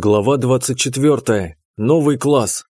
Глава 24. Новый класс.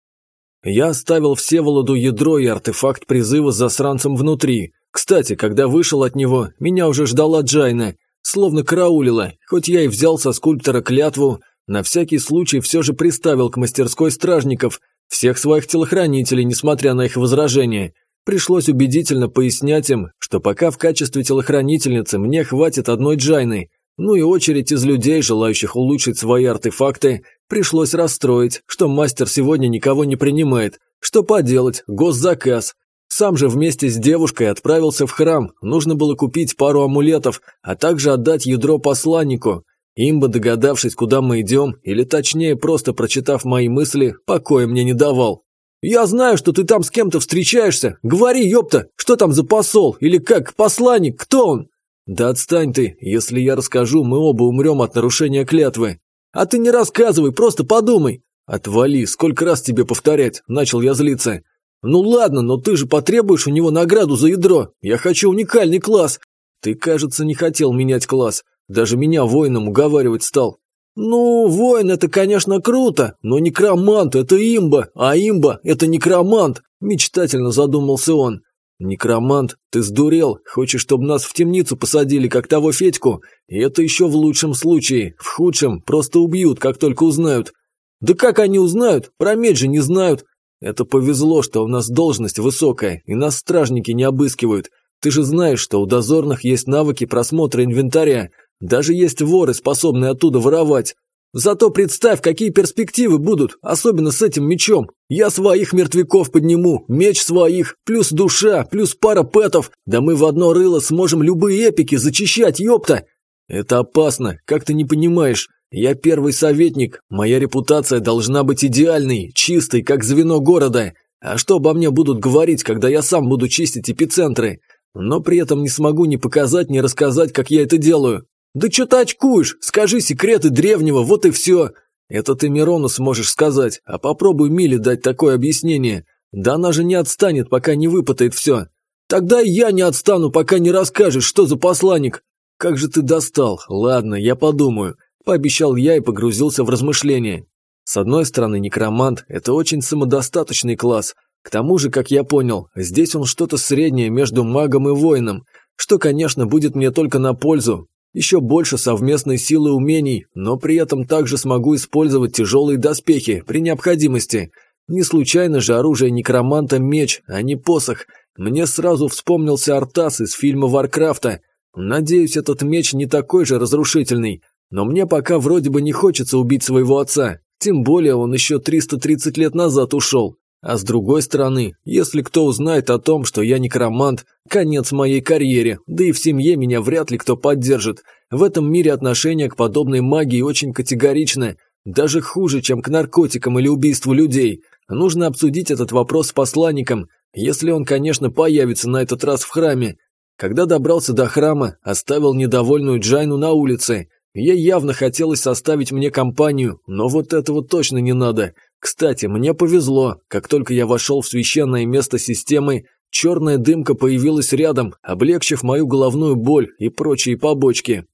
Я оставил Всеволоду ядро и артефакт призыва с засранцем внутри. Кстати, когда вышел от него, меня уже ждала Джайна, словно караулила, хоть я и взял со скульптора клятву, на всякий случай все же приставил к мастерской стражников всех своих телохранителей, несмотря на их возражения. Пришлось убедительно пояснять им, что пока в качестве телохранительницы мне хватит одной Джайны, ну и очередь из людей, желающих улучшить свои артефакты, пришлось расстроить, что мастер сегодня никого не принимает. Что поделать, госзаказ. Сам же вместе с девушкой отправился в храм, нужно было купить пару амулетов, а также отдать ядро посланнику. Имба, догадавшись, куда мы идем, или точнее, просто прочитав мои мысли, покоя мне не давал. «Я знаю, что ты там с кем-то встречаешься. Говори, ёпта, что там за посол? Или как, посланник, кто он?» «Да отстань ты, если я расскажу, мы оба умрем от нарушения клятвы». «А ты не рассказывай, просто подумай». «Отвали, сколько раз тебе повторять?» – начал я злиться. «Ну ладно, но ты же потребуешь у него награду за ядро. Я хочу уникальный класс». «Ты, кажется, не хотел менять класс. Даже меня воином уговаривать стал». «Ну, воин – это, конечно, круто, но некромант – это имба, а имба – это некромант», – мечтательно задумался он. «Некромант, ты сдурел? Хочешь, чтобы нас в темницу посадили, как того Федьку? И это еще в лучшем случае. В худшем просто убьют, как только узнают». «Да как они узнают? Про меч же не знают». «Это повезло, что у нас должность высокая, и нас стражники не обыскивают. Ты же знаешь, что у дозорных есть навыки просмотра инвентаря. Даже есть воры, способные оттуда воровать. Зато представь, какие перспективы будут, особенно с этим мечом. Я своих мертвяков подниму, меч своих, плюс душа, плюс пара пэтов. Да мы в одно рыло сможем любые эпики зачищать, ёпта. Это опасно, как ты не понимаешь. Я первый советник, моя репутация должна быть идеальной, чистой, как звено города. А что обо мне будут говорить, когда я сам буду чистить эпицентры? Но при этом не смогу ни показать, ни рассказать, как я это делаю. «Да что ты очкуешь? Скажи секреты древнего, вот и все!» «Это ты Мирону сможешь сказать, а попробуй Миле дать такое объяснение. Да она же не отстанет, пока не выпытает все. Тогда и я не отстану, пока не расскажешь, что за посланник. Как же ты достал? Ладно, я подумаю», – пообещал я и погрузился в размышления. С одной стороны, некромант – это очень самодостаточный класс. К тому же, как я понял, здесь он что-то среднее между магом и воином, что, конечно, будет мне только на пользу, еще больше совместной силы умений, но при этом также смогу использовать тяжелые доспехи при необходимости. Не случайно же оружие некроманта меч, а не посох. Мне сразу вспомнился Артас из фильма Варкрафта. Надеюсь, этот меч не такой же разрушительный. Но мне пока вроде бы не хочется убить своего отца. Тем более он еще 330 лет назад ушел. А с другой стороны, если кто узнает о том, что я некромант, конец моей карьере, да и в семье меня вряд ли кто поддержит. В этом мире отношение к подобной магии очень категоричное, даже хуже, чем к наркотикам или убийству людей. Нужно обсудить этот вопрос с посланником, если он, конечно, появится на этот раз в храме. Когда добрался до храма, оставил недовольную Джайну на улице. Ей явно хотелось составить мне компанию, но вот этого точно не надо. Кстати, мне повезло. Как только я вошел в священное место системы, черная дымка появилась рядом, облегчив мою головную боль и прочие побочки.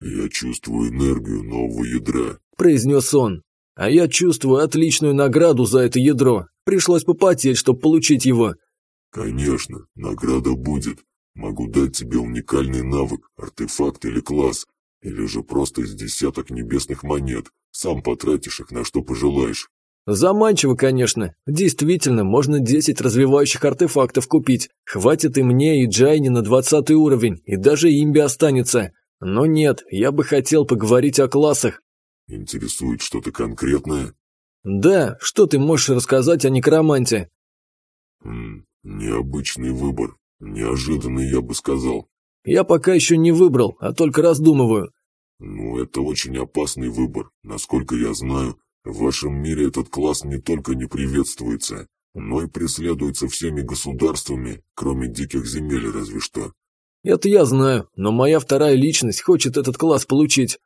«Я чувствую энергию нового ядра», – произнес он. «А я чувствую отличную награду за это ядро. Пришлось попотеть, чтобы получить его». «Конечно, награда будет. Могу дать тебе уникальный навык, артефакт или класс, или же просто из десяток небесных монет. Сам потратишь их на что пожелаешь». Заманчиво, конечно. Действительно, можно 10 развивающих артефактов купить. Хватит и мне, и Джайне на 20 уровень, и даже имби останется. Но нет, я бы хотел поговорить о классах. Интересует что-то конкретное? Да, что ты можешь рассказать о некроманте? Хм, необычный выбор. Неожиданный, я бы сказал. Я пока еще не выбрал, а только раздумываю. Ну, это очень опасный выбор. Насколько я знаю, в вашем мире этот класс не только не приветствуется, но и преследуется всеми государствами, кроме диких земель разве что. Это я знаю, но моя вторая личность хочет этот класс получить.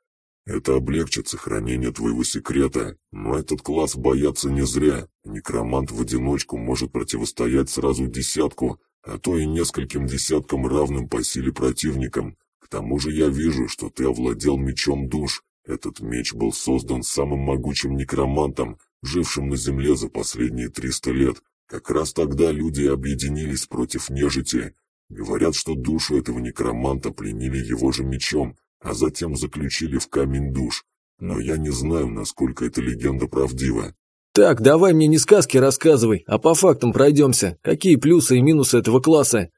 Это облегчит сохранение твоего секрета, но этот класс боятся не зря. Некромант в одиночку может противостоять сразу десятку, а то и нескольким десяткам равным по силе противникам. К тому же я вижу, что ты овладел мечом душ, Этот меч был создан самым могучим некромантом, жившим на Земле за последние 300 лет. Как раз тогда люди объединились против нежити. Говорят, что душу этого некроманта пленили его же мечом, а затем заключили в камень душ. Но я не знаю, насколько эта легенда правдива. Так, давай мне не сказки рассказывай, а по фактам пройдемся. Какие плюсы и минусы этого класса?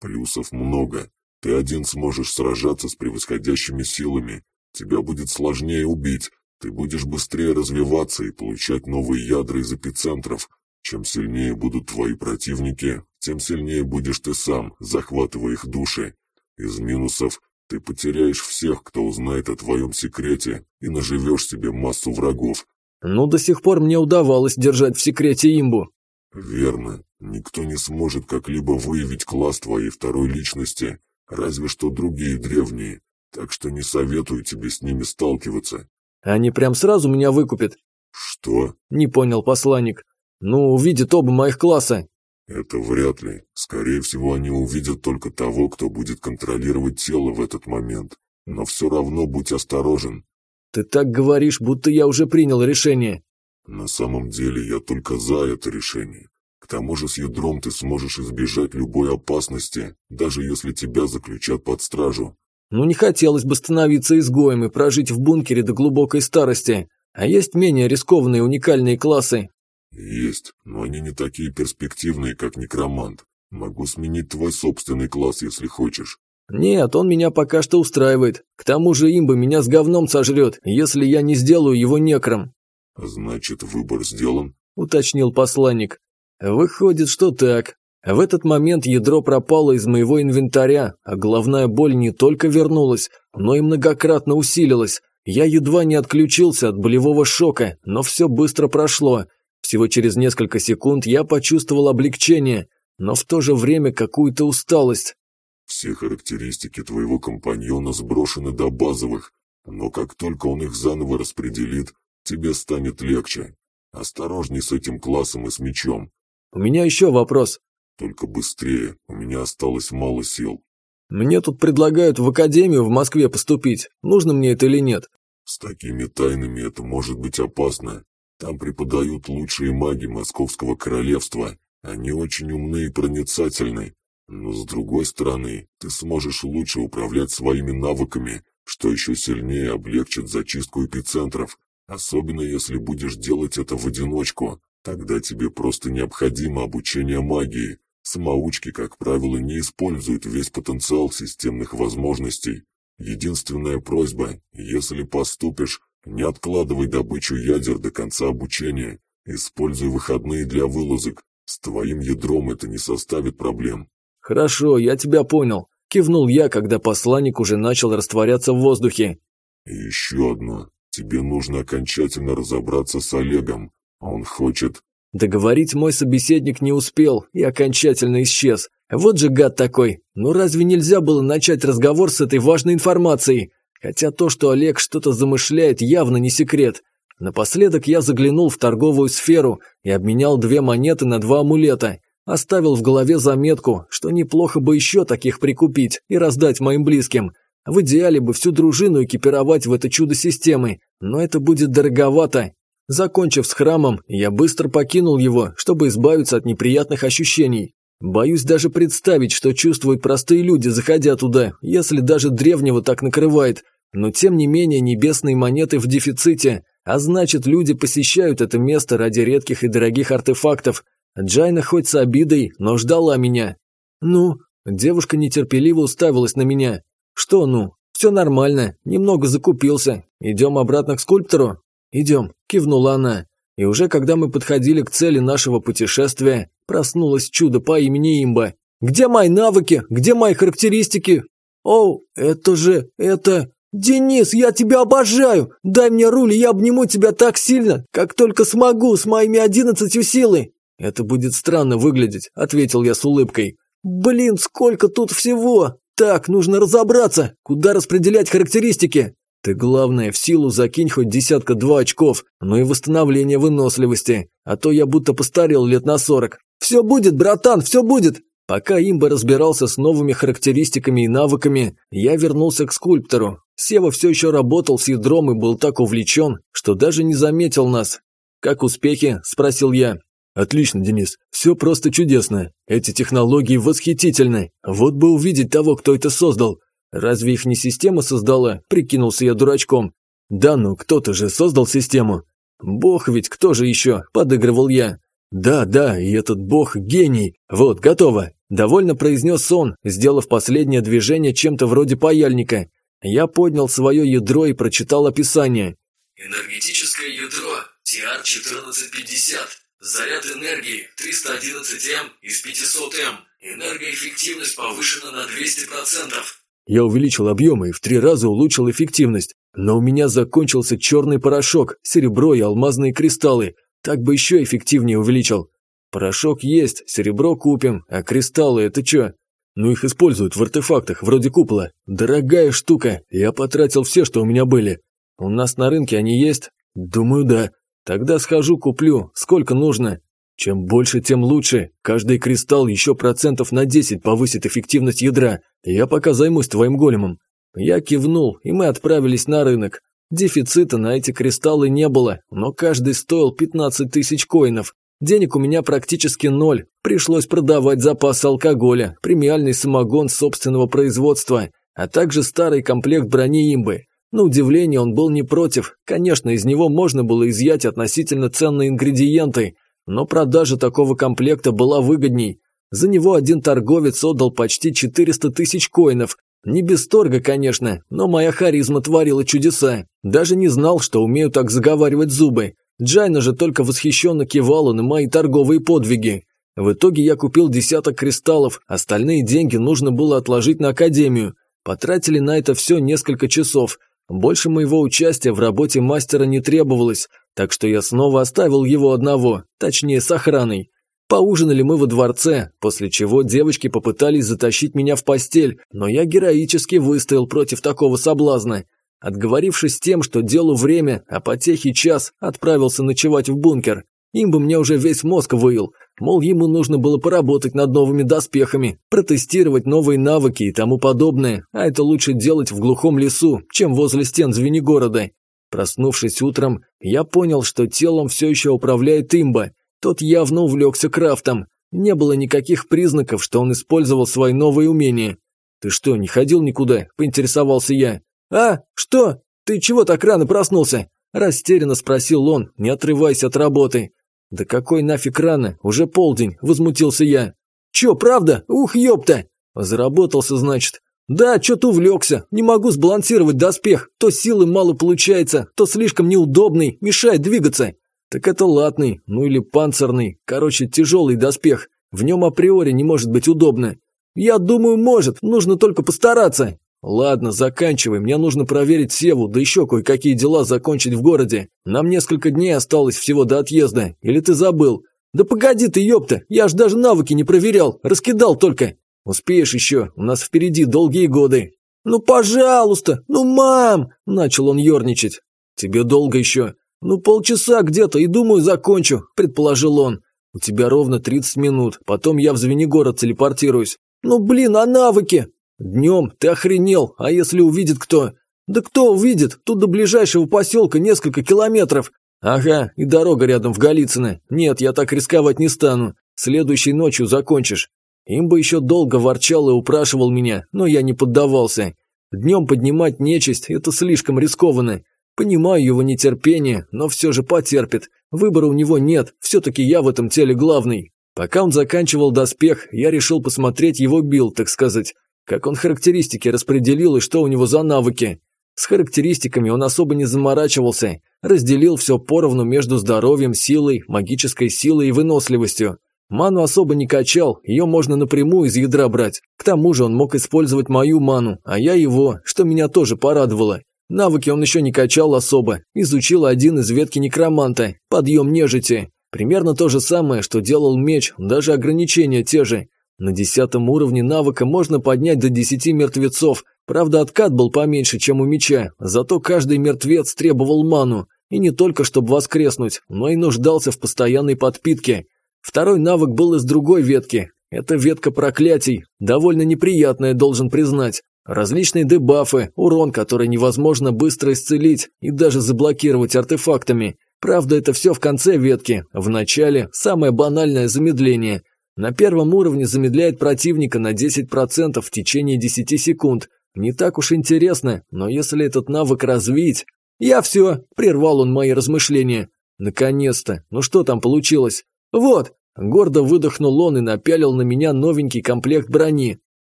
Плюсов много. Ты один сможешь сражаться с превосходящими силами. Тебя будет сложнее убить. Ты будешь быстрее развиваться и получать новые ядра из эпицентров. Чем сильнее будут твои противники, тем сильнее будешь ты сам, захватывая их души. Из минусов ты потеряешь всех, кто узнает о твоем секрете, и наживешь себе массу врагов. Ну, до сих пор мне удавалось держать в секрете имбу. Верно. Никто не сможет как-либо выявить класс твоей второй личности, разве что другие древние. Так что не советую тебе с ними сталкиваться. Они прям сразу меня выкупят. Что? Не понял посланник. Ну, увидят оба моих класса. Это вряд ли. Скорее всего, они увидят только того, кто будет контролировать тело в этот момент. Но все равно будь осторожен. Ты так говоришь, будто я уже принял решение. На самом деле, я только за это решение. К тому же с ядром ты сможешь избежать любой опасности, даже если тебя заключат под стражу. Ну не хотелось бы становиться изгоем и прожить в бункере до глубокой старости. А есть менее рискованные уникальные классы, «Есть, но они не такие перспективные, как некромант. Могу сменить твой собственный класс, если хочешь». «Нет, он меня пока что устраивает. К тому же имба меня с говном сожрет, если я не сделаю его некром». «Значит, выбор сделан?» – уточнил посланник. «Выходит, что так. В этот момент ядро пропало из моего инвентаря, а головная боль не только вернулась, но и многократно усилилась. Я едва не отключился от болевого шока, но все быстро прошло. Всего через несколько секунд я почувствовал облегчение, но в то же время какую-то усталость. Все характеристики твоего компаньона сброшены до базовых, но как только он их заново распределит, тебе станет легче. Осторожней с этим классом и с мечом. У меня еще вопрос. Только быстрее, у меня осталось мало сил. Мне тут предлагают в академию в Москве поступить. Нужно мне это или нет? С такими тайнами это может быть опасно. Там преподают лучшие маги Московского королевства. Они очень умны и проницательны. Но с другой стороны, ты сможешь лучше управлять своими навыками, что еще сильнее облегчит зачистку эпицентров, особенно если будешь делать это в одиночку. Тогда тебе просто необходимо обучение магии. Самоучки, как правило, не используют весь потенциал системных возможностей. Единственная просьба, если поступишь, не откладывай добычу ядер до конца обучения. Используй выходные для вылазок. С твоим ядром это не составит проблем. Хорошо, я тебя понял. Кивнул я, когда посланник уже начал растворяться в воздухе. И еще одно. Тебе нужно окончательно разобраться с Олегом. Он хочет... Договорить мой собеседник не успел и окончательно исчез. Вот же гад такой. Ну разве нельзя было начать разговор с этой важной информацией? Хотя то, что Олег что-то замышляет, явно не секрет. Напоследок я заглянул в торговую сферу и обменял две монеты на два амулета. Оставил в голове заметку, что неплохо бы еще таких прикупить и раздать моим близким. В идеале бы всю дружину экипировать в это чудо системы, но это будет дороговато. Закончив с храмом, я быстро покинул его, чтобы избавиться от неприятных ощущений. Боюсь даже представить, что чувствуют простые люди, заходя туда, если даже древнего так накрывает. Но тем не менее небесные монеты в дефиците, а значит люди посещают это место ради редких и дорогих артефактов. Джайна хоть с обидой, но ждала меня. «Ну?» Девушка нетерпеливо уставилась на меня. «Что ну? Все нормально, немного закупился. Идем обратно к скульптору?» «Идем», – кивнула она. И уже когда мы подходили к цели нашего путешествия, проснулось чудо по имени Имба. «Где мои навыки? Где мои характеристики?» «Оу, это же... это...» «Денис, я тебя обожаю! Дай мне руль, и я обниму тебя так сильно, как только смогу с моими одиннадцатью силой!» «Это будет странно выглядеть», — ответил я с улыбкой. «Блин, сколько тут всего! Так, нужно разобраться, куда распределять характеристики!» «Ты, главное, в силу закинь хоть десятка-два очков, но и восстановление выносливости, а то я будто постарел лет на сорок. Все будет, братан, все будет!» Пока имба разбирался с новыми характеристиками и навыками, я вернулся к скульптору. Сева все еще работал с ядром и был так увлечен, что даже не заметил нас. «Как успехи?» – спросил я. «Отлично, Денис. Все просто чудесно. Эти технологии восхитительны. Вот бы увидеть того, кто это создал. Разве их не система создала?» – прикинулся я дурачком. «Да ну, кто-то же создал систему». «Бог ведь, кто же еще?» – подыгрывал я. «Да, да, и этот бог – гений. Вот, готово!» – довольно произнес он, сделав последнее движение чем-то вроде паяльника. Я поднял свое ядро и прочитал описание. «Энергетическое ядро TR-1450. Заряд энергии 311М из 500М. Энергоэффективность повышена на 200%. Я увеличил объемы и в три раза улучшил эффективность. Но у меня закончился черный порошок, серебро и алмазные кристаллы. Так бы еще эффективнее увеличил. Порошок есть, серебро купим, а кристаллы это что? Ну их используют в артефактах, вроде купола. Дорогая штука, я потратил все, что у меня были. У нас на рынке они есть? Думаю, да. Тогда схожу, куплю. Сколько нужно? Чем больше, тем лучше. Каждый кристалл еще процентов на 10 повысит эффективность ядра. Я пока займусь твоим големом. Я кивнул, и мы отправились на рынок. Дефицита на эти кристаллы не было, но каждый стоил 15 тысяч коинов. Денег у меня практически ноль. Пришлось продавать запас алкоголя, премиальный самогон собственного производства, а также старый комплект брони имбы. На удивление он был не против. Конечно, из него можно было изъять относительно ценные ингредиенты, но продажа такого комплекта была выгодней. За него один торговец отдал почти 400 тысяч коинов. Не без торга, конечно, но моя харизма творила чудеса. Даже не знал, что умею так заговаривать зубы. Джайна же только восхищенно кивала на мои торговые подвиги. В итоге я купил десяток кристаллов, остальные деньги нужно было отложить на академию. Потратили на это все несколько часов – больше моего участия в работе мастера не требовалось, так что я снова оставил его одного, точнее с охраной. Поужинали мы во дворце, после чего девочки попытались затащить меня в постель, но я героически выстоял против такого соблазна. Отговорившись тем, что делу время, а потехи час, отправился ночевать в бункер. Им бы мне уже весь мозг выил, мол, ему нужно было поработать над новыми доспехами, протестировать новые навыки и тому подобное, а это лучше делать в глухом лесу, чем возле стен Звенигорода. Проснувшись утром, я понял, что телом все еще управляет имба. Тот явно увлекся крафтом. Не было никаких признаков, что он использовал свои новые умения. «Ты что, не ходил никуда?» – поинтересовался я. «А, что? Ты чего так рано проснулся?» – растерянно спросил он, не отрываясь от работы. «Да какой нафиг рано? Уже полдень!» – возмутился я. «Чё, правда? Ух, ёпта!» «Заработался, значит». «Да, чё-то увлекся. Не могу сбалансировать доспех. То силы мало получается, то слишком неудобный, мешает двигаться». «Так это латный, ну или панцирный. Короче, тяжелый доспех. В нем априори не может быть удобно». «Я думаю, может. Нужно только постараться». «Ладно, заканчивай, мне нужно проверить Севу, да еще кое-какие дела закончить в городе. Нам несколько дней осталось всего до отъезда, или ты забыл?» «Да погоди ты, ёпта, я ж даже навыки не проверял, раскидал только». «Успеешь еще, у нас впереди долгие годы». «Ну, пожалуйста, ну, мам!» – начал он ерничать. «Тебе долго еще?» «Ну, полчаса где-то, и думаю, закончу», – предположил он. «У тебя ровно 30 минут, потом я в Звенигород телепортируюсь». «Ну, блин, а навыки?» «Днем ты охренел, а если увидит кто?» «Да кто увидит? Тут до ближайшего поселка несколько километров». «Ага, и дорога рядом в Голицыно. Нет, я так рисковать не стану. Следующей ночью закончишь». Имба еще долго ворчал и упрашивал меня, но я не поддавался. Днем поднимать нечисть – это слишком рискованно. Понимаю его нетерпение, но все же потерпит. Выбора у него нет, все-таки я в этом теле главный. Пока он заканчивал доспех, я решил посмотреть его билд, так сказать. Как он характеристики распределил и что у него за навыки? С характеристиками он особо не заморачивался, разделил все поровну между здоровьем, силой, магической силой и выносливостью. Ману особо не качал, ее можно напрямую из ядра брать. К тому же он мог использовать мою ману, а я его, что меня тоже порадовало. Навыки он еще не качал особо, изучил один из ветки некроманта, подъем нежити. Примерно то же самое, что делал меч, даже ограничения те же. На десятом уровне навыка можно поднять до десяти мертвецов, правда откат был поменьше, чем у меча, зато каждый мертвец требовал ману, и не только чтобы воскреснуть, но и нуждался в постоянной подпитке. Второй навык был из другой ветки, это ветка проклятий, довольно неприятная, должен признать. Различные дебафы, урон, который невозможно быстро исцелить и даже заблокировать артефактами. Правда, это все в конце ветки, в начале самое банальное замедление. На первом уровне замедляет противника на 10% в течение 10 секунд. Не так уж интересно, но если этот навык развить... «Я все!» – прервал он мои размышления. «Наконец-то! Ну что там получилось?» «Вот!» – гордо выдохнул он и напялил на меня новенький комплект брони.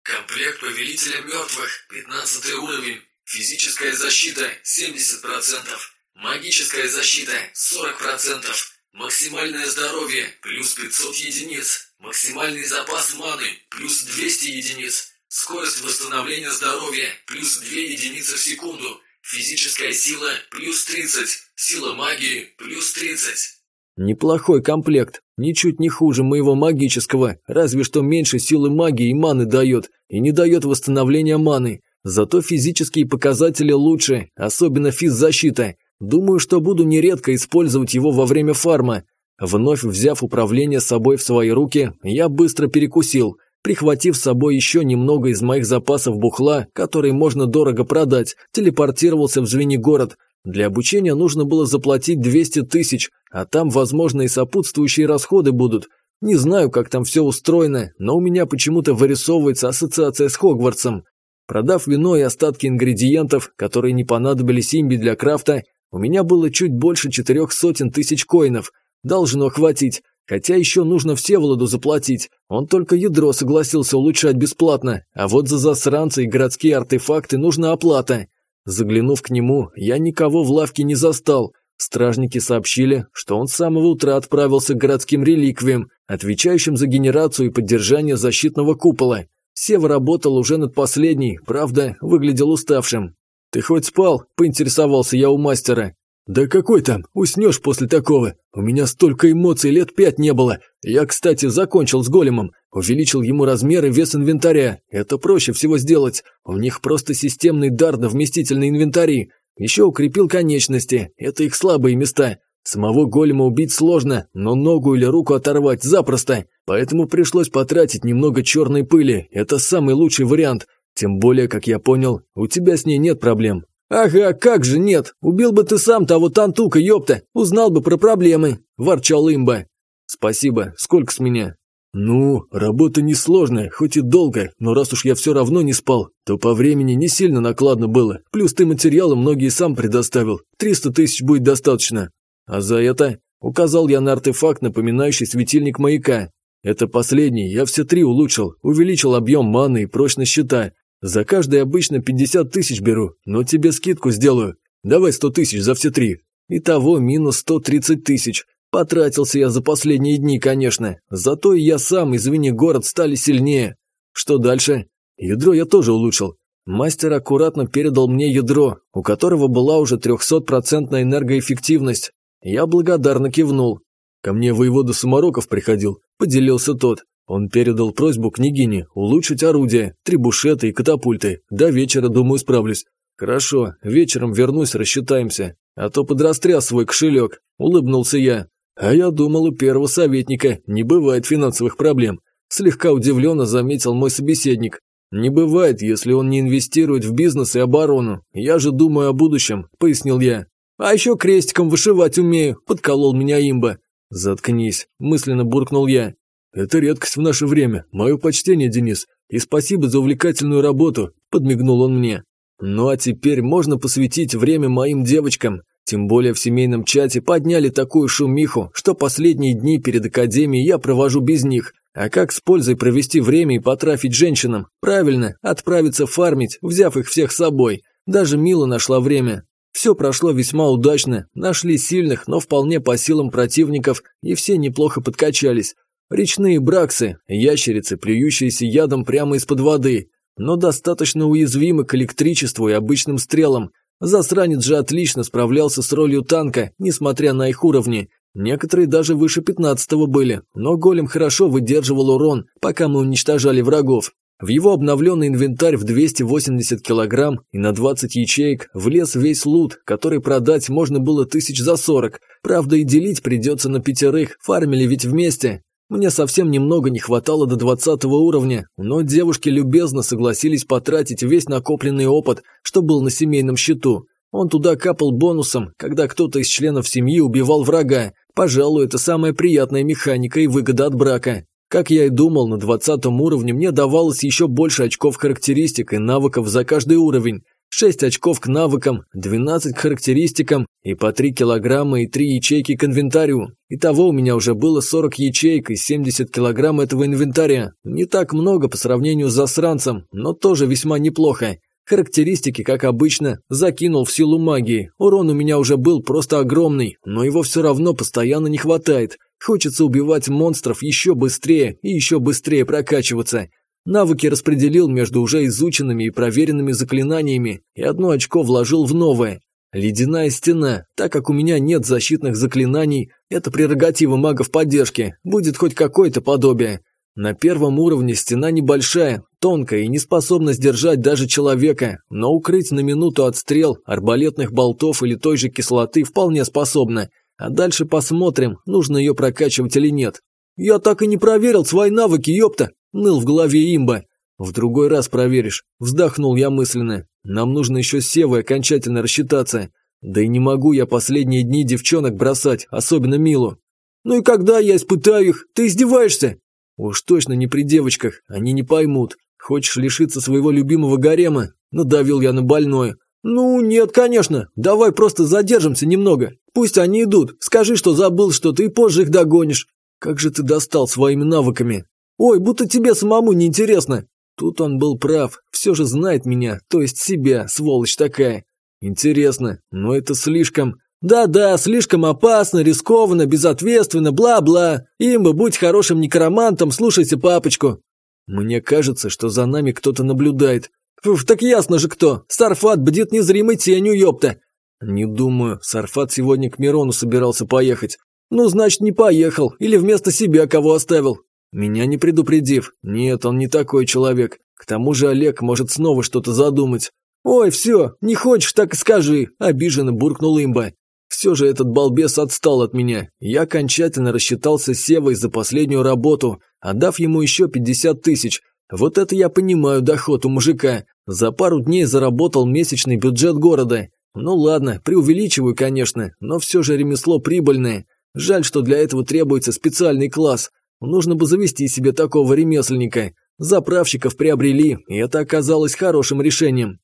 Комплект Повелителя Мертвых, 15 уровень. Физическая защита 70%. Магическая защита 40%. Максимальное здоровье плюс 500 единиц. Максимальный запас маны плюс 200 единиц. Скорость восстановления здоровья плюс 2 единицы в секунду. Физическая сила плюс 30. Сила магии плюс 30. Неплохой комплект, ничуть не хуже моего магического, разве что меньше силы магии и маны дает, и не дает восстановления маны. Зато физические показатели лучше, особенно физзащита. Думаю, что буду нередко использовать его во время фарма. Вновь взяв управление собой в свои руки, я быстро перекусил, прихватив с собой еще немного из моих запасов бухла, которые можно дорого продать, телепортировался в Звенигород, для обучения нужно было заплатить 200 тысяч, а там, возможно, и сопутствующие расходы будут. Не знаю, как там все устроено, но у меня почему-то вырисовывается ассоциация с Хогвартсом. Продав вино и остатки ингредиентов, которые не понадобились имби для крафта, у меня было чуть больше четырех сотен тысяч коинов. Должно хватить, хотя еще нужно Всеволоду заплатить. Он только ядро согласился улучшать бесплатно, а вот за засранцы и городские артефакты нужна оплата. Заглянув к нему, я никого в лавке не застал. Стражники сообщили, что он с самого утра отправился к городским реликвиям, отвечающим за генерацию и поддержание защитного купола. Сева работал уже над последней, правда, выглядел уставшим. «Ты хоть спал?» – поинтересовался я у мастера. «Да какой там, уснешь после такого? У меня столько эмоций лет пять не было. Я, кстати, закончил с големом. Увеличил ему размер и вес инвентаря. Это проще всего сделать. У них просто системный дар на вместительные инвентари. Еще укрепил конечности. Это их слабые места. Самого голема убить сложно, но ногу или руку оторвать запросто. Поэтому пришлось потратить немного черной пыли. Это самый лучший вариант. Тем более, как я понял, у тебя с ней нет проблем. «Ага, как же нет! Убил бы ты сам того Тантука, ёпта! Узнал бы про проблемы!» – ворчал имба. «Спасибо. Сколько с меня?» «Ну, работа несложная, хоть и долгая, но раз уж я все равно не спал, то по времени не сильно накладно было. Плюс ты материалы многие сам предоставил. Триста тысяч будет достаточно. А за это указал я на артефакт, напоминающий светильник маяка. Это последний, я все три улучшил, увеличил объем маны и прочность щита, за каждый обычно 50 тысяч беру, но тебе скидку сделаю. Давай 100 тысяч за все три. Итого минус 130 тысяч. Потратился я за последние дни, конечно. Зато и я сам, извини, город стали сильнее. Что дальше? Ядро я тоже улучшил. Мастер аккуратно передал мне ядро, у которого была уже 300% энергоэффективность. Я благодарно кивнул. Ко мне воевода Сумароков приходил, поделился тот. Он передал просьбу княгине улучшить орудия, трибушеты и катапульты. До вечера, думаю, справлюсь. Хорошо, вечером вернусь, рассчитаемся. А то подрастряс свой кошелек. Улыбнулся я. А я думал, у первого советника не бывает финансовых проблем. Слегка удивленно заметил мой собеседник. Не бывает, если он не инвестирует в бизнес и оборону. Я же думаю о будущем, пояснил я. А еще крестиком вышивать умею, подколол меня имба. Заткнись, мысленно буркнул я. «Это редкость в наше время. Мое почтение, Денис. И спасибо за увлекательную работу», – подмигнул он мне. «Ну а теперь можно посвятить время моим девочкам. Тем более в семейном чате подняли такую шумиху, что последние дни перед академией я провожу без них. А как с пользой провести время и потрафить женщинам? Правильно, отправиться фармить, взяв их всех с собой. Даже Мила нашла время. Все прошло весьма удачно, нашли сильных, но вполне по силам противников, и все неплохо подкачались. Речные браксы, ящерицы, плюющиеся ядом прямо из-под воды, но достаточно уязвимы к электричеству и обычным стрелам. Засранец же отлично справлялся с ролью танка, несмотря на их уровни. Некоторые даже выше 15 были, но голем хорошо выдерживал урон, пока мы уничтожали врагов. В его обновленный инвентарь в 280 килограмм и на 20 ячеек влез весь лут, который продать можно было тысяч за 40. Правда и делить придется на пятерых, фармили ведь вместе. Мне совсем немного не хватало до 20 уровня, но девушки любезно согласились потратить весь накопленный опыт, что был на семейном счету. Он туда капал бонусом, когда кто-то из членов семьи убивал врага. Пожалуй, это самая приятная механика и выгода от брака. Как я и думал, на 20 уровне мне давалось еще больше очков характеристик и навыков за каждый уровень. 6 очков к навыкам, 12 к характеристикам и по 3 килограмма и 3 ячейки к инвентарю. Итого у меня уже было 40 ячеек и 70 килограмм этого инвентаря. Не так много по сравнению с засранцем, но тоже весьма неплохо. Характеристики, как обычно, закинул в силу магии. Урон у меня уже был просто огромный, но его все равно постоянно не хватает. Хочется убивать монстров еще быстрее и еще быстрее прокачиваться. Навыки распределил между уже изученными и проверенными заклинаниями и одно очко вложил в новое. Ледяная стена, так как у меня нет защитных заклинаний, это прерогатива магов поддержки, будет хоть какое-то подобие. На первом уровне стена небольшая, тонкая и не способна сдержать даже человека, но укрыть на минуту от стрел, арбалетных болтов или той же кислоты вполне способна. А дальше посмотрим, нужно ее прокачивать или нет. «Я так и не проверил свои навыки, ёпта!» – ныл в голове имба. «В другой раз проверишь», – вздохнул я мысленно. «Нам нужно еще с Севой окончательно рассчитаться. Да и не могу я последние дни девчонок бросать, особенно Милу». «Ну и когда я испытаю их? Ты издеваешься?» «Уж точно не при девочках, они не поймут. Хочешь лишиться своего любимого гарема?» Надавил я на больное. «Ну, нет, конечно. Давай просто задержимся немного. Пусть они идут. Скажи, что забыл что-то, и позже их догонишь. Как же ты достал своими навыками? Ой, будто тебе самому не интересно. Тут он был прав. Все же знает меня, то есть себя, сволочь такая. Интересно, но это слишком... Да-да, слишком опасно, рискованно, безответственно, бла-бла. Им бы будь хорошим некромантом, слушайся папочку. Мне кажется, что за нами кто-то наблюдает. Фуф, так ясно же кто. Сарфат бдит незримой тенью, ёпта. Не думаю, Сарфат сегодня к Мирону собирался поехать. Ну, значит, не поехал, или вместо себя кого оставил. Меня не предупредив. Нет, он не такой человек. К тому же Олег может снова что-то задумать. «Ой, все, не хочешь, так и скажи», – обиженно буркнул имба. Все же этот балбес отстал от меня. Я окончательно рассчитался Севой за последнюю работу, отдав ему еще 50 тысяч. Вот это я понимаю доход у мужика. За пару дней заработал месячный бюджет города. Ну ладно, преувеличиваю, конечно, но все же ремесло прибыльное. Жаль, что для этого требуется специальный класс. Нужно бы завести себе такого ремесленника. Заправщиков приобрели, и это оказалось хорошим решением.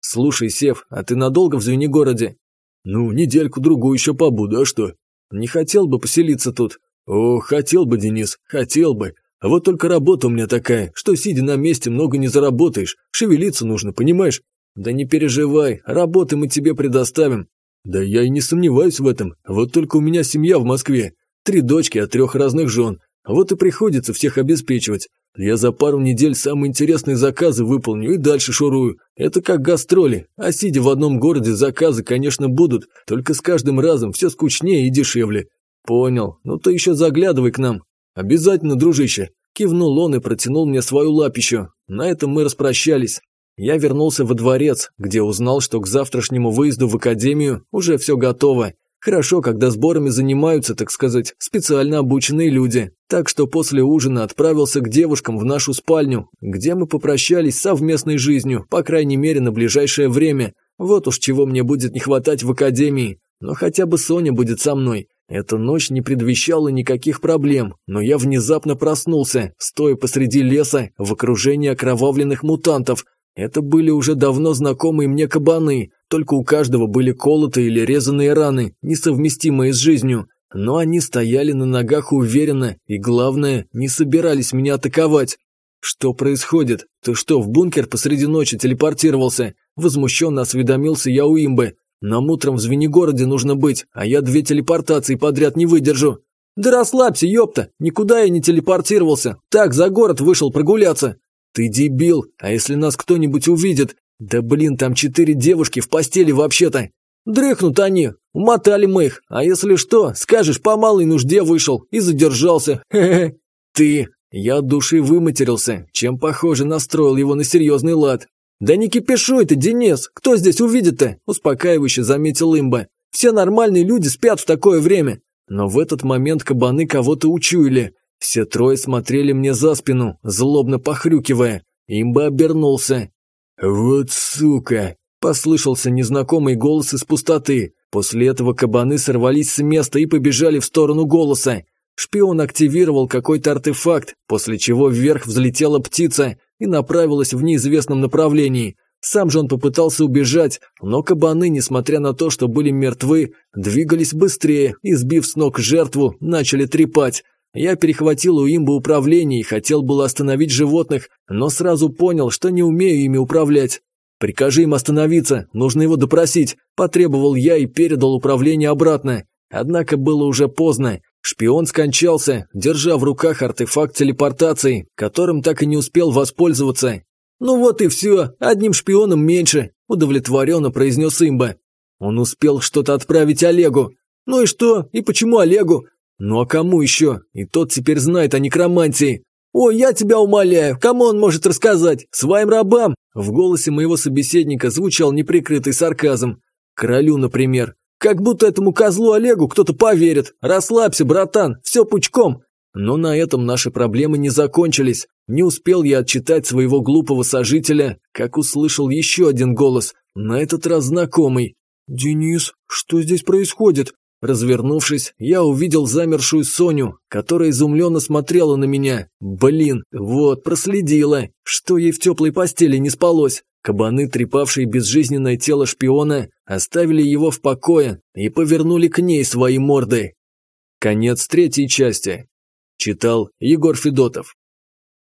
Слушай, Сев, а ты надолго в Звенигороде? «Ну, недельку-другую еще побуду, а что?» «Не хотел бы поселиться тут?» «О, хотел бы, Денис, хотел бы. А вот только работа у меня такая, что сидя на месте много не заработаешь. Шевелиться нужно, понимаешь?» «Да не переживай, работы мы тебе предоставим». «Да я и не сомневаюсь в этом. Вот только у меня семья в Москве. Три дочки от трех разных жен. Вот и приходится всех обеспечивать. Я за пару недель самые интересные заказы выполню и дальше шурую. Это как гастроли. А сидя в одном городе, заказы, конечно, будут, только с каждым разом все скучнее и дешевле. Понял. Ну ты еще заглядывай к нам. Обязательно, дружище. Кивнул он и протянул мне свою лапищу. На этом мы распрощались. Я вернулся во дворец, где узнал, что к завтрашнему выезду в академию уже все готово. Хорошо, когда сборами занимаются, так сказать, специально обученные люди. Так что после ужина отправился к девушкам в нашу спальню, где мы попрощались совместной жизнью, по крайней мере на ближайшее время. Вот уж чего мне будет не хватать в академии. Но хотя бы Соня будет со мной. Эта ночь не предвещала никаких проблем, но я внезапно проснулся, стоя посреди леса в окружении окровавленных мутантов, это были уже давно знакомые мне кабаны, только у каждого были колотые или резанные раны, несовместимые с жизнью. Но они стояли на ногах уверенно и, главное, не собирались меня атаковать. «Что происходит? Ты что, в бункер посреди ночи телепортировался?» Возмущенно осведомился я у имбы. «Нам утром в Звенигороде нужно быть, а я две телепортации подряд не выдержу». «Да расслабься, ёпта! Никуда я не телепортировался! Так, за город вышел прогуляться!» «Ты дебил, а если нас кто-нибудь увидит? Да блин, там четыре девушки в постели вообще-то!» «Дрыхнут они, умотали мы их, а если что, скажешь, по малой нужде вышел и задержался, хе-хе!» «Ты!» Я от души выматерился, чем, похоже, настроил его на серьезный лад. «Да не кипишуй ты, Денис! Кто здесь увидит-то?» – успокаивающе заметил имба. «Все нормальные люди спят в такое время!» Но в этот момент кабаны кого-то учуяли. Все трое смотрели мне за спину, злобно похрюкивая. Имба обернулся. «Вот сука!» – послышался незнакомый голос из пустоты. После этого кабаны сорвались с места и побежали в сторону голоса. Шпион активировал какой-то артефакт, после чего вверх взлетела птица и направилась в неизвестном направлении. Сам же он попытался убежать, но кабаны, несмотря на то, что были мертвы, двигались быстрее и, сбив с ног жертву, начали трепать. Я перехватил у имба управление и хотел было остановить животных, но сразу понял, что не умею ими управлять. «Прикажи им остановиться, нужно его допросить», – потребовал я и передал управление обратно. Однако было уже поздно. Шпион скончался, держа в руках артефакт телепортации, которым так и не успел воспользоваться. «Ну вот и все, одним шпионом меньше», – удовлетворенно произнес имба. Он успел что-то отправить Олегу. «Ну и что? И почему Олегу?» «Ну а кому еще? И тот теперь знает о некромантии». «Ой, я тебя умоляю, кому он может рассказать? Своим рабам?» В голосе моего собеседника звучал неприкрытый сарказм. «Королю, например. Как будто этому козлу Олегу кто-то поверит. Расслабься, братан, все пучком. Но на этом наши проблемы не закончились. Не успел я отчитать своего глупого сожителя, как услышал еще один голос, на этот раз знакомый. «Денис, что здесь происходит?» Развернувшись, я увидел замершую Соню, которая изумленно смотрела на меня. Блин, вот, проследила, что ей в теплой постели не спалось. Кабаны, трепавшие безжизненное тело шпиона, оставили его в покое и повернули к ней свои морды. Конец третьей части. Читал Егор Федотов.